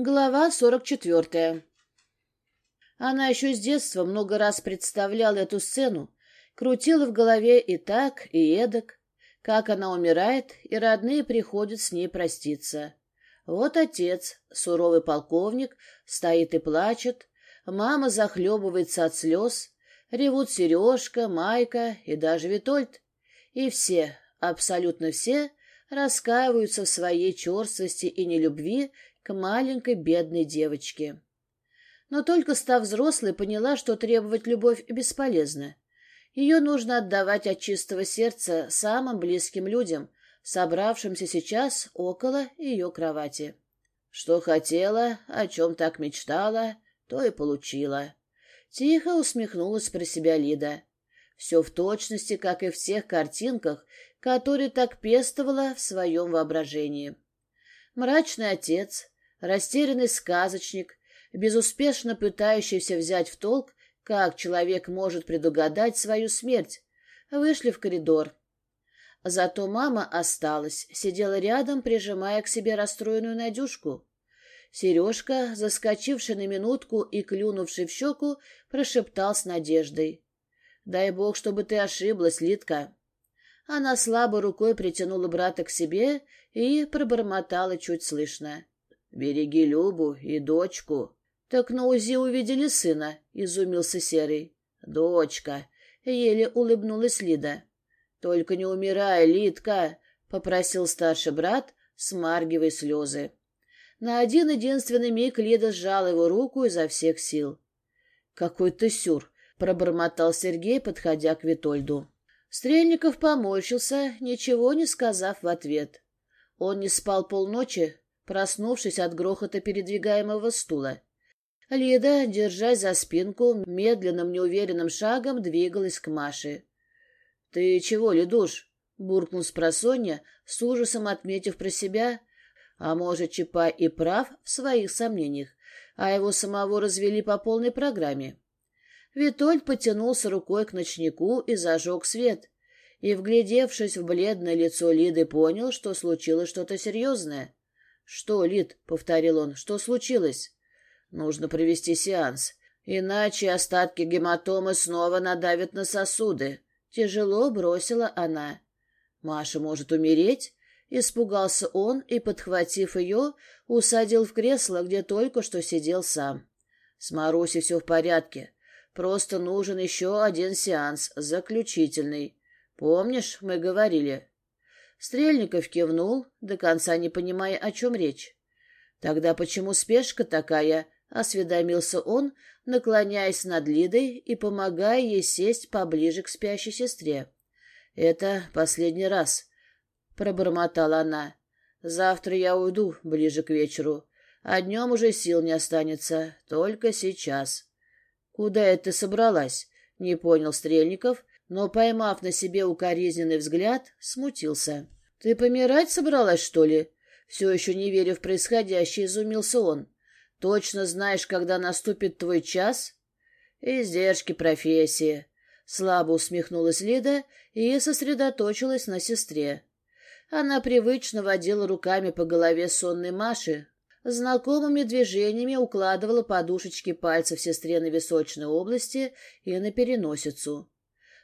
Глава сорок четвертая. Она еще с детства много раз представляла эту сцену, крутила в голове и так, и эдак, как она умирает, и родные приходят с ней проститься. Вот отец, суровый полковник, стоит и плачет, мама захлебывается от слез, ревут Сережка, Майка и даже Витольд. И все, абсолютно все, раскаиваются в своей черствости и нелюбви маленькой бедной девочке. Но только став взрослой, поняла, что требовать любовь бесполезно. Ее нужно отдавать от чистого сердца самым близким людям, собравшимся сейчас около ее кровати. Что хотела, о чем так мечтала, то и получила. Тихо усмехнулась про себя Лида. Все в точности, как и в тех картинках, которые так пестовала в своем воображении. Мрачный отец, растерянный сказочник, безуспешно пытающийся взять в толк, как человек может предугадать свою смерть, вышли в коридор. Зато мама осталась, сидела рядом, прижимая к себе расстроенную Надюшку. Сережка, заскочивший на минутку и клюнувший в щеку, прошептал с надеждой. «Дай бог, чтобы ты ошиблась, Литка!» Она слабо рукой притянула брата к себе и пробормотала чуть слышно. «Береги Любу и дочку». «Так на УЗИ увидели сына», — изумился Серый. «Дочка», — еле улыбнулась Лида. «Только не умирай, Лидка», — попросил старший брат, смаргивая слезы. На один единственный миг Лида сжала его руку изо всех сил. «Какой ты сюр!» — пробормотал Сергей, подходя к Витольду. Стрельников поморщился, ничего не сказав в ответ. Он не спал полночи, Проснувшись от грохота передвигаемого стула, Лида, держась за спинку, медленным неуверенным шагом двигалась к Маше. — Ты чего, Лидуш? — буркнул спросонья, с ужасом отметив про себя. А может, Чапай и прав в своих сомнениях, а его самого развели по полной программе. Витольд потянулся рукой к ночнику и зажег свет. И, вглядевшись в бледное лицо Лиды, понял, что случилось что-то серьезное. «Что, Лид?» — повторил он. «Что случилось?» «Нужно провести сеанс. Иначе остатки гематомы снова надавят на сосуды». Тяжело бросила она. «Маша может умереть?» Испугался он и, подхватив ее, усадил в кресло, где только что сидел сам. «С Марусей все в порядке. Просто нужен еще один сеанс, заключительный. Помнишь, мы говорили?» Стрельников кивнул, до конца не понимая, о чем речь. «Тогда почему спешка такая?» — осведомился он, наклоняясь над Лидой и помогая ей сесть поближе к спящей сестре. «Это последний раз», — пробормотала она. «Завтра я уйду ближе к вечеру, а днем уже сил не останется, только сейчас». «Куда это собралась?» — не понял Стрельников, но, поймав на себе укоризненный взгляд, смутился. «Ты помирать собралась, что ли?» Все еще не веря в происходящее, изумился он. «Точно знаешь, когда наступит твой час?» «Издержки профессии», — слабо усмехнулась Лида и сосредоточилась на сестре. Она привычно водила руками по голове сонной Маши, знакомыми движениями укладывала подушечки пальцев сестре на височной области и на переносицу.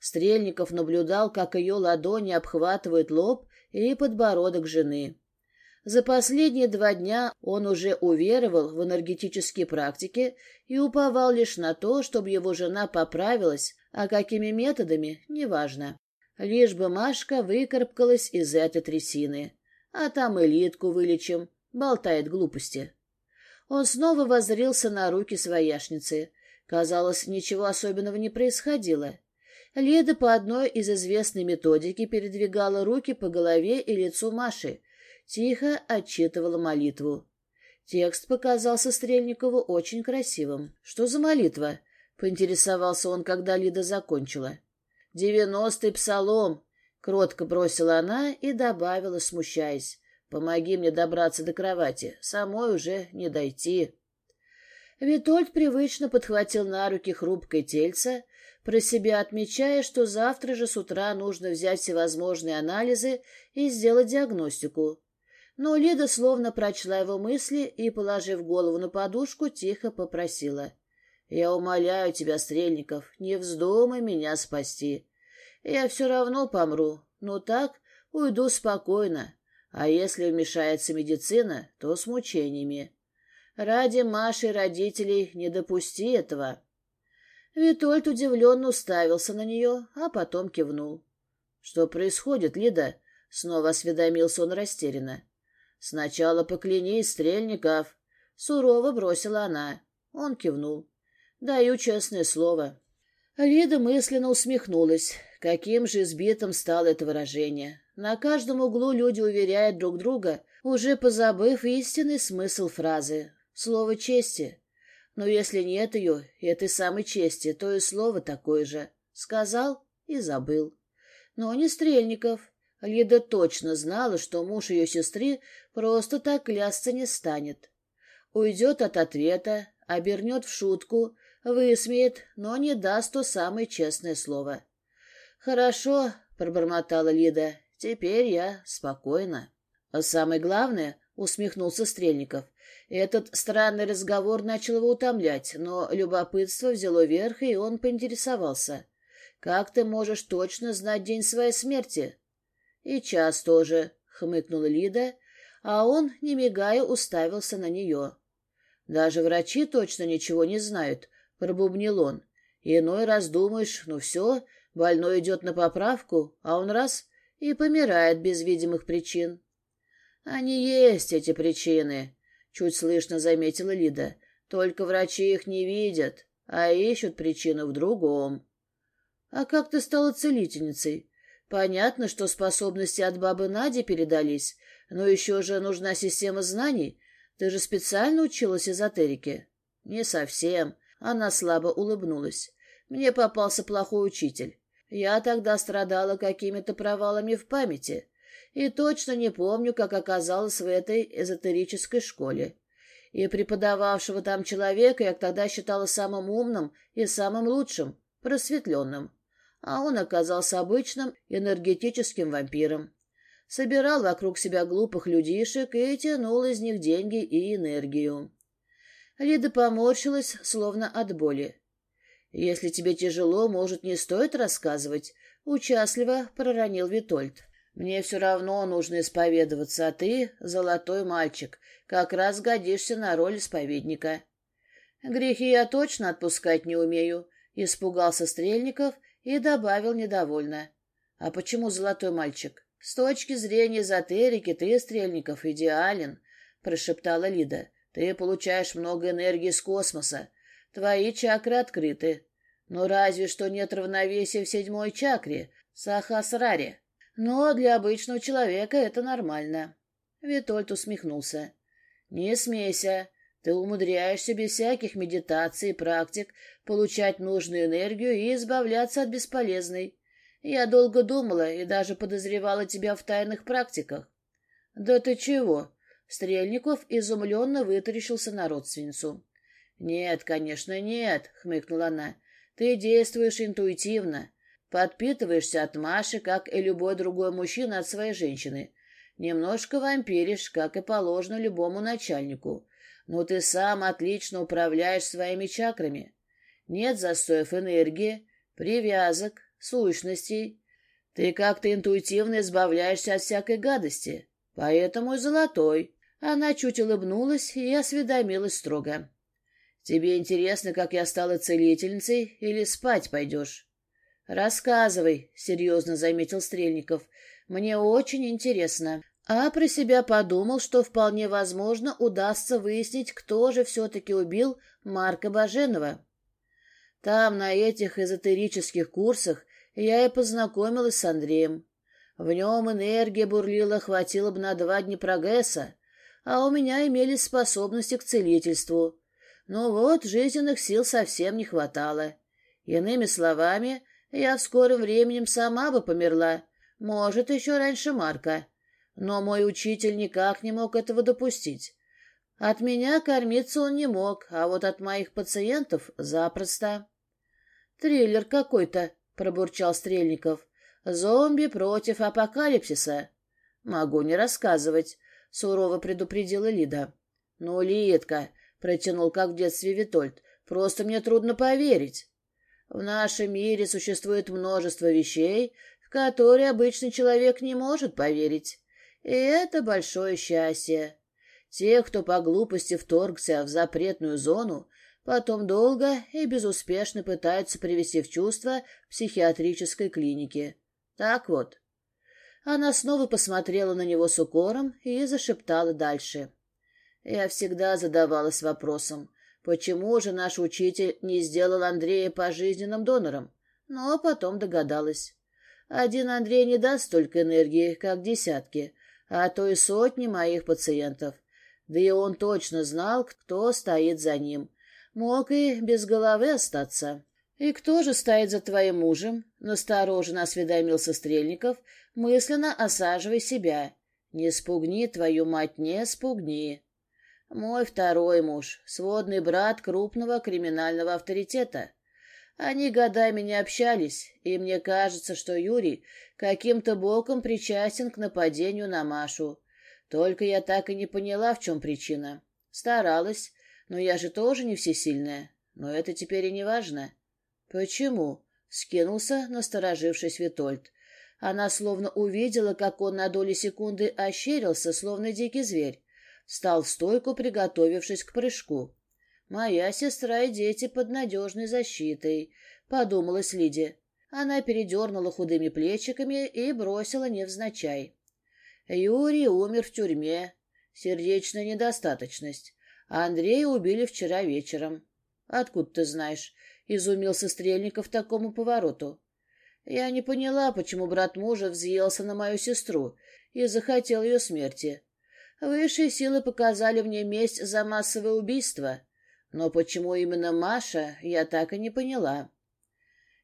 Стрельников наблюдал, как ее ладони обхватывают лоб и подбородок жены. За последние два дня он уже уверовал в энергетические практики и уповал лишь на то, чтобы его жена поправилась, а какими методами — неважно. Лишь бы Машка выкарабкалась из этой трясины. А там элитку вылечим. Болтает глупости. Он снова воззрился на руки свояшницы. Казалось, ничего особенного не происходило. Леда по одной из известной методики передвигала руки по голове и лицу Маши, тихо отчитывала молитву. Текст показался Стрельникову очень красивым. «Что за молитва?» — поинтересовался он, когда Лида закончила. «Девяностый псалом!» — кротко бросила она и добавила, смущаясь. «Помоги мне добраться до кровати, самой уже не дойти». Витольд привычно подхватил на руки хрупкое тельце, про себя отмечая, что завтра же с утра нужно взять всевозможные анализы и сделать диагностику. Но Лида словно прочла его мысли и, положив голову на подушку, тихо попросила. «Я умоляю тебя, Стрельников, не вздумай меня спасти. Я все равно помру, но так уйду спокойно. А если вмешается медицина, то с мучениями. Ради Маши родителей не допусти этого». Витольд удивленно уставился на нее, а потом кивнул. «Что происходит, Лида?» — снова осведомился он растерянно. «Сначала поклянись, Стрельников!» — сурово бросила она. Он кивнул. «Даю честное слово». Лида мысленно усмехнулась. Каким же избитым стало это выражение. На каждом углу люди уверяют друг друга, уже позабыв истинный смысл фразы. Слово чести. Но если нет ее, и этой самой чести, то и слово такое же. Сказал и забыл. Но не Стрельников. Лида точно знала, что муж ее сестры просто так клясться не станет. Уйдет от ответа, обернет в шутку, высмеет, но не даст то самое честное слово. «Хорошо», — пробормотала Лида, — «теперь я спокойна». «А «Самое главное», — усмехнулся Стрельников, этот странный разговор начал его утомлять, но любопытство взяло верх, и он поинтересовался. «Как ты можешь точно знать день своей смерти?» «И час тоже», — хмыкнула Лида, а он, не мигая, уставился на нее. «Даже врачи точно ничего не знают», — пробубнил он. «Иной раз думаешь, ну все, больной идет на поправку, а он раз — и помирает без видимых причин». «Они есть, эти причины», Чуть слышно заметила Лида. Только врачи их не видят, а ищут причину в другом. А как ты стала целительницей? Понятно, что способности от бабы Нади передались, но еще же нужна система знаний. Ты же специально училась эзотерике? Не совсем. Она слабо улыбнулась. Мне попался плохой учитель. Я тогда страдала какими-то провалами в памяти и точно не помню, как оказалась в этой эзотерической школе. И преподававшего там человека я тогда считала самым умным и самым лучшим, просветленным. А он оказался обычным энергетическим вампиром. Собирал вокруг себя глупых людишек и тянул из них деньги и энергию. Лида поморщилась, словно от боли. «Если тебе тяжело, может, не стоит рассказывать», — участливо проронил Витольд. Мне все равно нужно исповедоваться, а ты — золотой мальчик, как раз годишься на роль исповедника. Грехи я точно отпускать не умею, — испугался Стрельников и добавил недовольно. А почему золотой мальчик? С точки зрения эзотерики ты, Стрельников, идеален, — прошептала Лида. Ты получаешь много энергии с космоса. Твои чакры открыты. Но разве что нет равновесия в седьмой чакре, Сахасраре но для обычного человека это нормально. Витольд усмехнулся. «Не смейся. Ты умудряешься без всяких медитаций и практик получать нужную энергию и избавляться от бесполезной. Я долго думала и даже подозревала тебя в тайных практиках». «Да ты чего?» Стрельников изумленно вытаращился на родственницу. «Нет, конечно, нет», — хмыкнула она. «Ты действуешь интуитивно. Подпитываешься от Маши, как и любой другой мужчина от своей женщины. Немножко вампиришь, как и положено любому начальнику. Но ты сам отлично управляешь своими чакрами. Нет застоев энергии, привязок, сущностей. Ты как-то интуитивно избавляешься от всякой гадости. Поэтому и золотой. Она чуть улыбнулась и осведомилась строго. Тебе интересно, как я стала целительницей, или спать пойдешь? «Рассказывай», — серьезно заметил Стрельников. «Мне очень интересно». А про себя подумал, что вполне возможно удастся выяснить, кто же все-таки убил Марка Баженова. Там, на этих эзотерических курсах, я и познакомилась с Андреем. В нем энергия бурлила, хватило бы на два дня прогресса, а у меня имелись способности к целительству. Но вот жизненных сил совсем не хватало. Иными словами, я в скором временем сама бы померла, может, еще раньше Марка. Но мой учитель никак не мог этого допустить. От меня кормиться он не мог, а вот от моих пациентов запросто. «Триллер какой-то», — пробурчал Стрельников. «Зомби против апокалипсиса». «Могу не рассказывать», — сурово предупредила Лида. «Ну, Лидка», — протянул, как в детстве Витольд, — «просто мне трудно поверить». В нашем мире существует множество вещей, в которые обычный человек не может поверить. И это большое счастье. Тех, кто по глупости вторгся в запретную зону, потом долго и безуспешно пытаются привести в чувство в психиатрической клинике. Так вот. Она снова посмотрела на него с укором и зашептала дальше. Я всегда задавалась вопросом, Почему же наш учитель не сделал Андрея пожизненным донором? Но потом догадалась. Один Андрей не даст столько энергии, как десятки, а то и сотни моих пациентов. Да и он точно знал, кто стоит за ним. Мог и без головы остаться. «И кто же стоит за твоим мужем?» — настороженно осведомился Стрельников, мысленно осаживая себя. «Не спугни, твою мать, не спугни!» Мой второй муж, сводный брат крупного криминального авторитета. Они годами не общались, и мне кажется, что Юрий каким-то боком причастен к нападению на Машу. Только я так и не поняла, в чем причина. Старалась, но я же тоже не всесильная. Но это теперь и не важно. Почему? Скинулся, насторожившись Витольд. Она словно увидела, как он на доли секунды ощерился, словно дикий зверь стал в стойку, приготовившись к прыжку. «Моя сестра и дети под надежной защитой», — подумалась Лидия. Она передернула худыми плечиками и бросила невзначай. Юрий умер в тюрьме. Сердечная недостаточность. Андрея убили вчера вечером. Откуда ты знаешь? Изумился Стрельников такому повороту. Я не поняла, почему брат мужа взъелся на мою сестру и захотел ее смерти. Высшие силы показали мне месть за массовое убийство. Но почему именно Маша, я так и не поняла.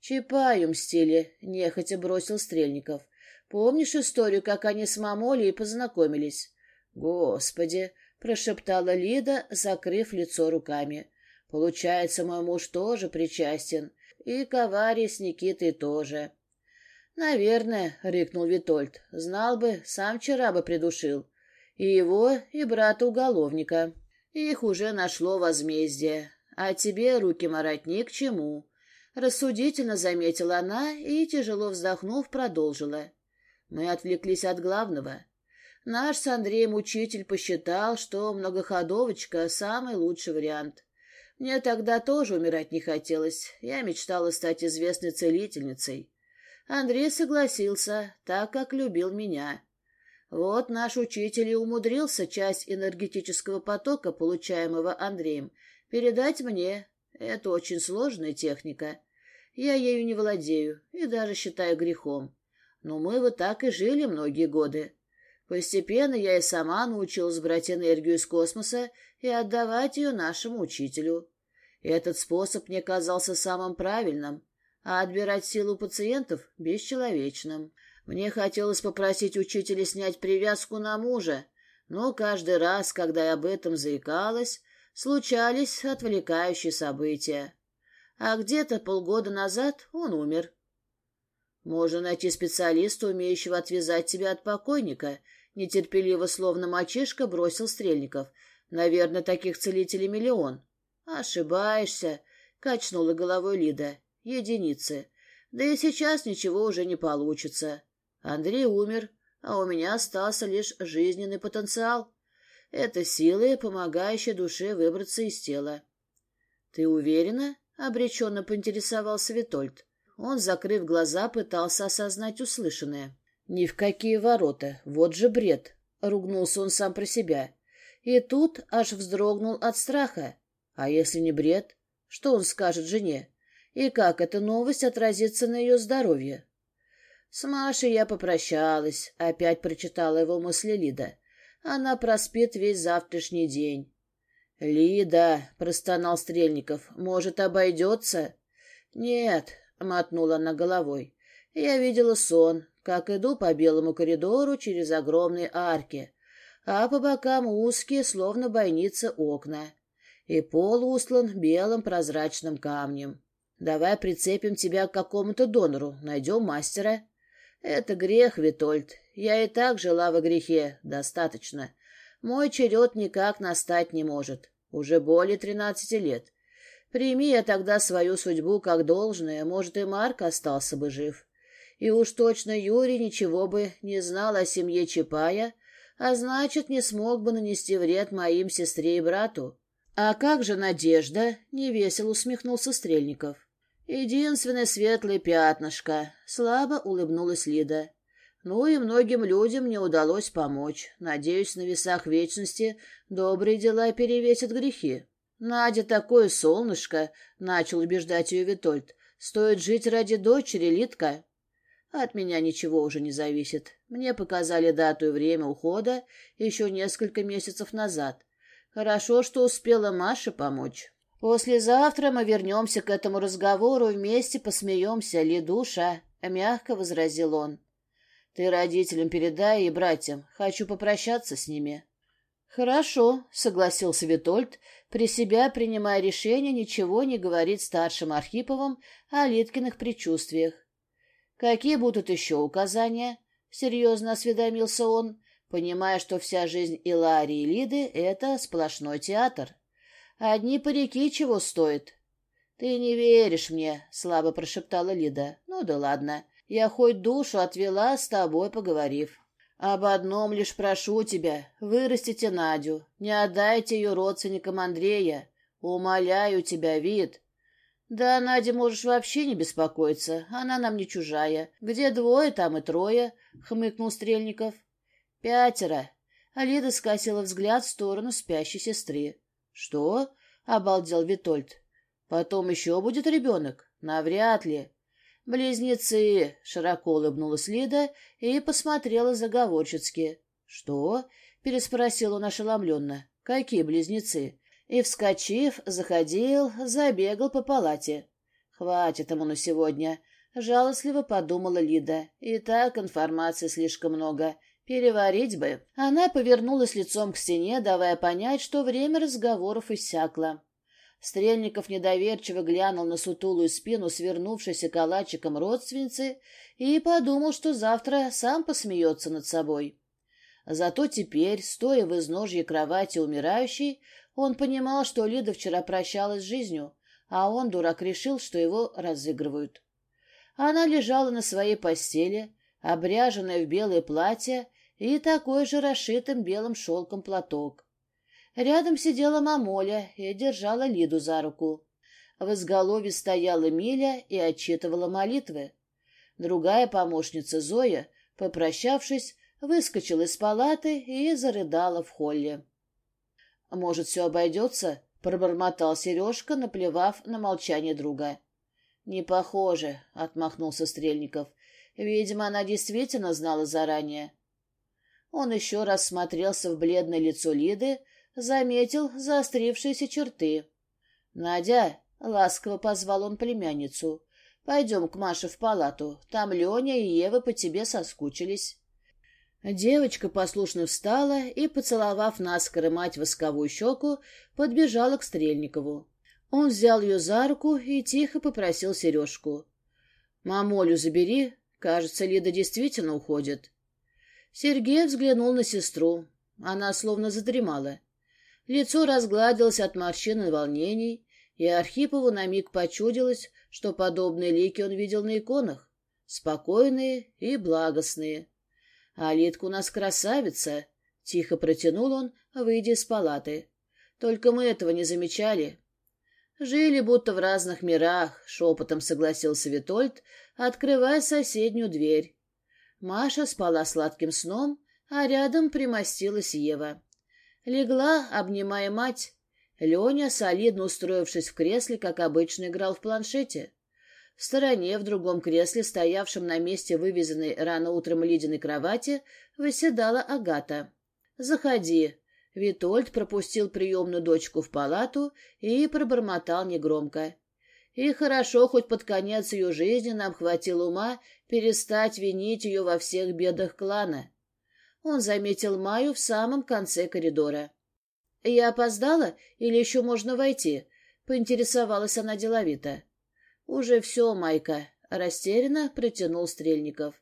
Чапаю мстили, нехотя бросил Стрельников. Помнишь историю, как они с мамолей познакомились? Господи, прошептала Лида, закрыв лицо руками. Получается, мой муж тоже причастен. И к аварии с Никитой тоже. Наверное, рыкнул Витольд. Знал бы, сам вчера бы придушил его и брата-уголовника. Их уже нашло возмездие. А тебе руки марать ни к чему. Рассудительно заметила она и, тяжело вздохнув, продолжила. Мы отвлеклись от главного. Наш с Андреем учитель посчитал, что многоходовочка — самый лучший вариант. Мне тогда тоже умирать не хотелось. Я мечтала стать известной целительницей. Андрей согласился, так как любил меня. Вот наш учитель и умудрился часть энергетического потока, получаемого Андреем, передать мне. Это очень сложная техника. Я ею не владею и даже считаю грехом. Но мы вот так и жили многие годы. Постепенно я и сама научилась брать энергию из космоса и отдавать ее нашему учителю. Этот способ мне казался самым правильным, а отбирать силу пациентов – бесчеловечным. Мне хотелось попросить учителя снять привязку на мужа, но каждый раз, когда я об этом заикалась, случались отвлекающие события. А где-то полгода назад он умер. Можно найти специалиста, умеющего отвязать тебя от покойника. Нетерпеливо, словно мальчишка, бросил Стрельников. Наверное, таких целителей миллион. Ошибаешься, качнула головой Лида. Единицы. Да и сейчас ничего уже не получится. Андрей умер, а у меня остался лишь жизненный потенциал. Это силы, помогающие душе выбраться из тела. — Ты уверена? — обреченно поинтересовался Витольд. Он, закрыв глаза, пытался осознать услышанное. «Ни в какие ворота! Вот же бред!» — ругнулся он сам про себя. И тут аж вздрогнул от страха. А если не бред? Что он скажет жене? И как эта новость отразится на ее здоровье? С Машей я попрощалась, опять прочитала его мысли Лида. Она проспит весь завтрашний день. «Лида», — простонал Стрельников, — «может, обойдется?» «Нет», — мотнула она головой. «Я видела сон, как иду по белому коридору через огромные арки, а по бокам узкие, словно бойницы, окна, и пол устлан белым прозрачным камнем. Давай прицепим тебя к какому-то донору, найдем мастера». Это грех, Витольд. Я и так жила во грехе. Достаточно. Мой черед никак настать не может. Уже более тринадцати лет. Прими я тогда свою судьбу как должное, может, и Марк остался бы жив. И уж точно Юрий ничего бы не знал о семье Чапая, а значит, не смог бы нанести вред моим сестре и брату. А как же Надежда? — невесело усмехнулся Стрельников. Единственное светлая пятнышко, — слабо улыбнулась Лида. Ну и многим людям мне удалось помочь. Надеюсь, на весах вечности добрые дела перевесят грехи. Надя такое солнышко, — начал убеждать ее Витольд. Стоит жить ради дочери, Литка. От меня ничего уже не зависит. Мне показали дату и время ухода еще несколько месяцев назад. Хорошо, что успела Маше помочь. После завтра мы вернемся к этому разговору вместе посмеемся, Лидуша мягко возразил он. Ты родителям передай и братьям. Хочу попрощаться с ними. Хорошо, согласился Витольд, при себя принимая решение ничего не говорить старшим Архиповым о Литкиных предчувствиях. Какие будут еще указания? Серьезно осведомился он, понимая, что вся жизнь Иларии и Лиды — это сплошной театр. Одни парики чего стоят? Ты не веришь мне, слабо прошептала Лида. Ну да ладно. Я хоть душу отвела с тобой, поговорив. Об одном лишь прошу тебя. Вырастите Надю. Не отдайте ее родственникам Андрея. Умоляю тебя, вид. Да, Надя, можешь вообще не беспокоиться. Она нам не чужая. Где двое, там и трое, хмыкнул Стрельников. Пятеро. А Лида скосила взгляд в сторону спящей сестры. «Что?» — обалдел Витольд. «Потом еще будет ребенок? Навряд ли». «Близнецы!» — широко улыбнулась Лида и посмотрела заговорчески. «Что?» — переспросил он ошеломленно. «Какие близнецы?» И, вскочив, заходил, забегал по палате. «Хватит ему на сегодня», — жалостливо подумала Лида. «И так информации слишком много. Переварить бы. Она повернулась лицом к стене, давая понять, что время разговоров иссякло. Стрельников недоверчиво глянул на сутулую спину свернувшейся калачиком родственницы и подумал, что завтра сам посмеется над собой. Зато теперь, стоя в изножье кровати умирающей, он понимал, что Лида вчера прощалась с жизнью, а он, дурак, решил, что его разыгрывают. Она лежала на своей постели, обряженная в белое платье, и такой же расшитым белым шелком платок. Рядом сидела мамоля и держала Лиду за руку. В изголовье стояла Миля и отчитывала молитвы. Другая помощница Зоя, попрощавшись, выскочила из палаты и зарыдала в холле. «Может, все обойдется?» — пробормотал Сережка, наплевав на молчание друга. «Не похоже», — отмахнулся Стрельников. «Видимо, она действительно знала заранее. Он еще раз смотрелся в бледное лицо Лиды, заметил заострившиеся черты. «Надя», — ласково позвал он племянницу, — «пойдем к Маше в палату. Там Леня и Ева по тебе соскучились». Девочка послушно встала и, поцеловав наскоро мать восковую щеку, подбежала к Стрельникову. Он взял ее за руку и тихо попросил сережку. «Мамолю забери. Кажется, Лида действительно уходит». Сергей взглянул на сестру. Она словно задремала. Лицо разгладилось от морщин и волнений, и Архипову на миг почудилось, что подобные лики он видел на иконах, спокойные и благостные. «А Литка у нас красавица!» — тихо протянул он, выйдя из палаты. «Только мы этого не замечали». «Жили будто в разных мирах», — шепотом согласился Витольд, открывая соседнюю дверь. Маша спала сладким сном, а рядом примостилась Ева. Легла, обнимая мать. Леня, солидно устроившись в кресле, как обычно, играл в планшете. В стороне, в другом кресле, стоявшем на месте вывезенной рано утром Лидиной кровати, выседала Агата. «Заходи». Витольд пропустил приемную дочку в палату и пробормотал негромко. И хорошо хоть под конец ее жизни нам хватило ума перестать винить ее во всех бедах клана. Он заметил Маю в самом конце коридора. «Я опоздала или еще можно войти?» — поинтересовалась она деловито. «Уже все, Майка», — растерянно протянул Стрельников.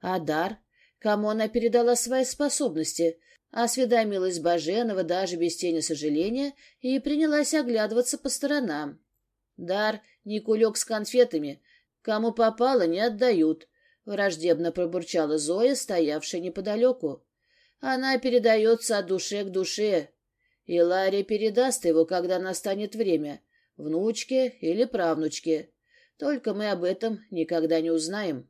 «А дар? Кому она передала свои способности?» Осведомилась Баженова даже без тени сожаления и принялась оглядываться по сторонам. Дар не кулек с конфетами. Кому попало, не отдают. Враждебно пробурчала Зоя, стоявшая неподалеку. Она передается от души к душе. И Ларри передаст его, когда настанет время, внучке или правнучке. Только мы об этом никогда не узнаем.